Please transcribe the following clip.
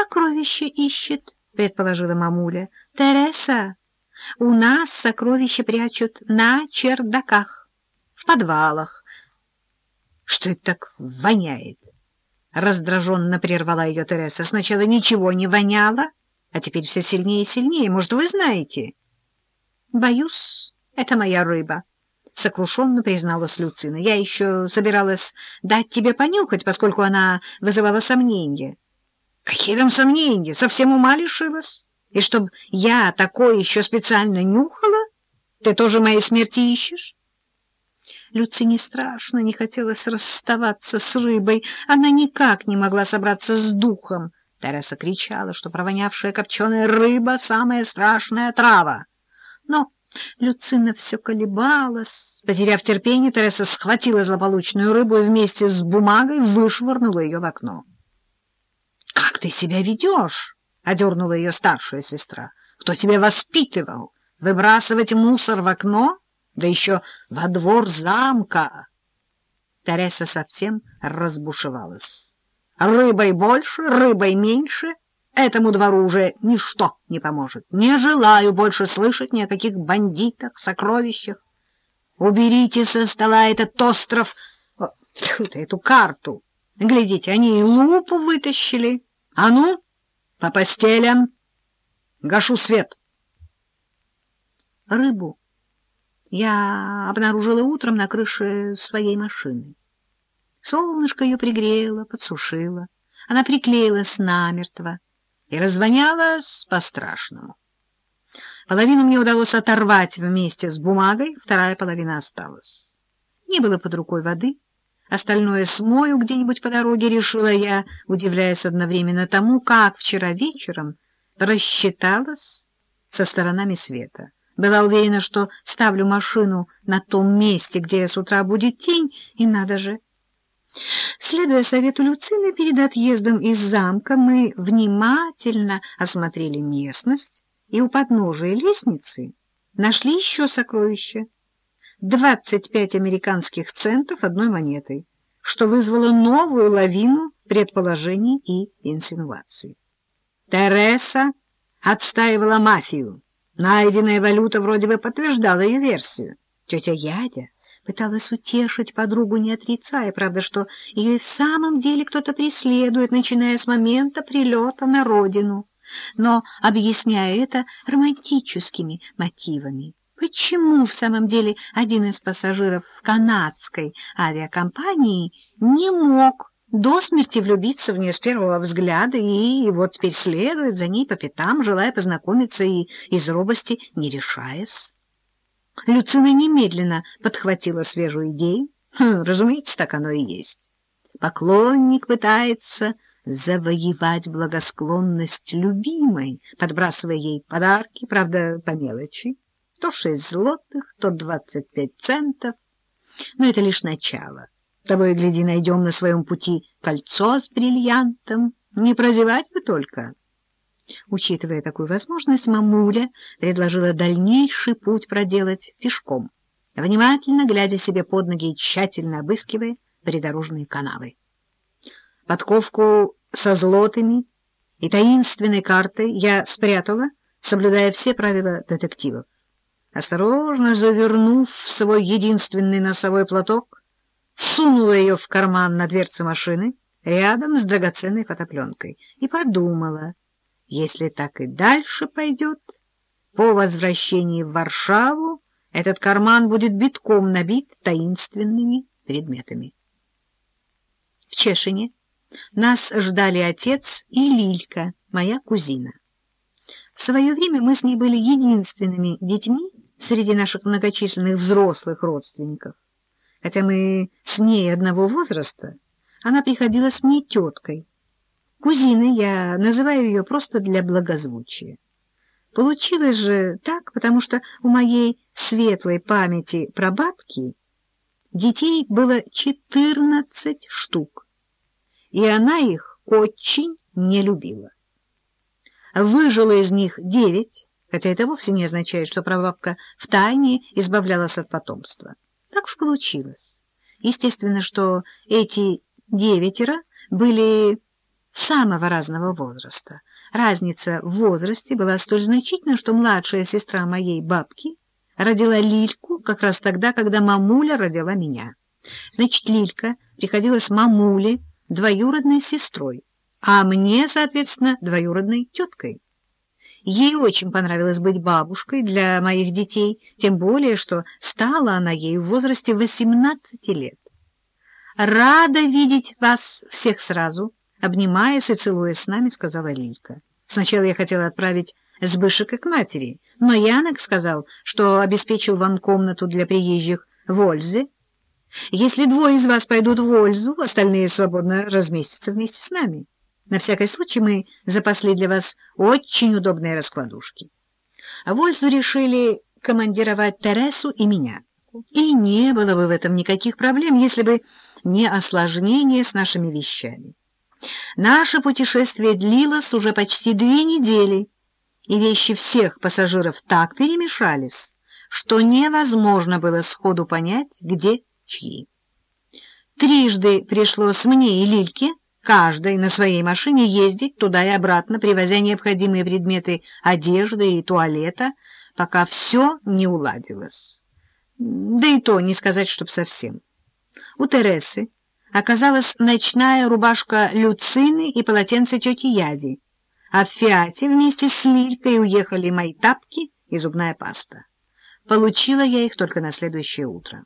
сокровище ищет, предположила мамуля. Тереса, у нас сокровища прячут на чердаках, в подвалах. Что это так воняет? Раздраженно прервала ее Тереса. Сначала ничего не воняло, а теперь все сильнее и сильнее. Может, вы знаете? Боюсь, это моя рыба. — сокрушенно призналась Люцина. — Я еще собиралась дать тебе понюхать, поскольку она вызывала сомнения. — Какие там сомнения? Совсем ума лишилась? И чтоб я такое еще специально нюхала? Ты тоже моей смерти ищешь? Люцине страшно не хотелось расставаться с рыбой. Она никак не могла собраться с духом. Тереса кричала, что провонявшая копченая рыба — самая страшная трава. Но Люцина все колебалась. Потеряв терпение, Тереса схватила злополучную рыбу и вместе с бумагой вышвырнула ее в окно. — Как ты себя ведешь? — одернула ее старшая сестра. — Кто тебя воспитывал? Выбрасывать мусор в окно? Да еще во двор замка! Тереса совсем разбушевалась. Рыбой больше, рыбой меньше — Этому двору уже ничто не поможет. Не желаю больше слышать ни о каких бандитах, сокровищах. Уберите со стола этот остров, эту карту. Глядите, они и лупу вытащили. А ну, по постелям. Гашу свет. Рыбу я обнаружила утром на крыше своей машины. Солнышко ее пригрело, подсушило. Она приклеилась намертво и развонялась по-страшному. Половину мне удалось оторвать вместе с бумагой, вторая половина осталась. Не было под рукой воды, остальное смою где-нибудь по дороге, решила я, удивляясь одновременно тому, как вчера вечером рассчиталась со сторонами света. Была уверена, что ставлю машину на том месте, где с утра будет тень, и надо же... Следуя совету Люцины, перед отъездом из замка мы внимательно осмотрели местность и у подножия лестницы нашли еще сокровища. 25 американских центов одной монетой, что вызвало новую лавину предположений и инсинуаций. Тереса отстаивала мафию. Найденная валюта вроде бы подтверждала ее версию. Тетя Ядя пыталась утешить подругу, не отрицая, правда, что ее и в самом деле кто-то преследует, начиная с момента прилета на родину, но объясняя это романтическими мотивами. Почему в самом деле один из пассажиров канадской авиакомпании не мог до смерти влюбиться в нее с первого взгляда и вот теперь следует за ней по пятам, желая познакомиться и из робости не решаясь? Люцина немедленно подхватила свежую идею. Хм, разумеется, так оно и есть. Поклонник пытается завоевать благосклонность любимой, подбрасывая ей подарки, правда, по мелочи. То шесть злотых, то двадцать пять центов. Но это лишь начало. Того и гляди, найдем на своем пути кольцо с бриллиантом. Не прозевать бы только. Учитывая такую возможность, мамуля предложила дальнейший путь проделать пешком, внимательно глядя себе под ноги и тщательно обыскивая придорожные канавы. Подковку со злотами и таинственной картой я спрятала, соблюдая все правила детективов. Осторожно завернув в свой единственный носовой платок, сунула ее в карман на дверце машины рядом с драгоценной фотопленкой и подумала — если так и дальше пойдет, по возвращении в Варшаву этот карман будет битком набит таинственными предметами. В Чешине нас ждали отец и Лилька, моя кузина. В свое время мы с ней были единственными детьми среди наших многочисленных взрослых родственников. Хотя мы с ней одного возраста, она приходилась мне теткой, Кузиной я называю ее просто для благозвучия. Получилось же так, потому что у моей светлой памяти прабабки детей было четырнадцать штук, и она их очень не любила. Выжила из них девять, хотя это вовсе не означает, что прабабка втайне избавлялась от потомства. Так уж получилось. Естественно, что эти девятеро были самого разного возраста. Разница в возрасте была столь значительна, что младшая сестра моей бабки родила Лильку как раз тогда, когда мамуля родила меня. Значит, Лилька приходилась мамуле двоюродной сестрой, а мне, соответственно, двоюродной теткой. Ей очень понравилось быть бабушкой для моих детей, тем более, что стала она ей в возрасте 18 лет. «Рада видеть вас всех сразу», — обнимаясь и целуясь с нами, сказала Лилька. Сначала я хотела отправить Сбышика к матери, но Янок сказал, что обеспечил вам комнату для приезжих в Ользе. Если двое из вас пойдут в Ользу, остальные свободно разместятся вместе с нами. На всякий случай мы запасли для вас очень удобные раскладушки. В Ользу решили командировать Тересу и меня. И не было бы в этом никаких проблем, если бы не осложнение с нашими вещами. Наше путешествие длилось уже почти две недели, и вещи всех пассажиров так перемешались, что невозможно было сходу понять, где чьи. Трижды пришлось мне и Лильке каждой на своей машине ездить туда и обратно, привозя необходимые предметы одежды и туалета, пока все не уладилось. Да и то не сказать, чтоб совсем. У Тересы оказалась ночная рубашка Люцины и полотенце тети Яди, а в Фиате вместе с Лилькой уехали мои тапки и зубная паста. Получила я их только на следующее утро.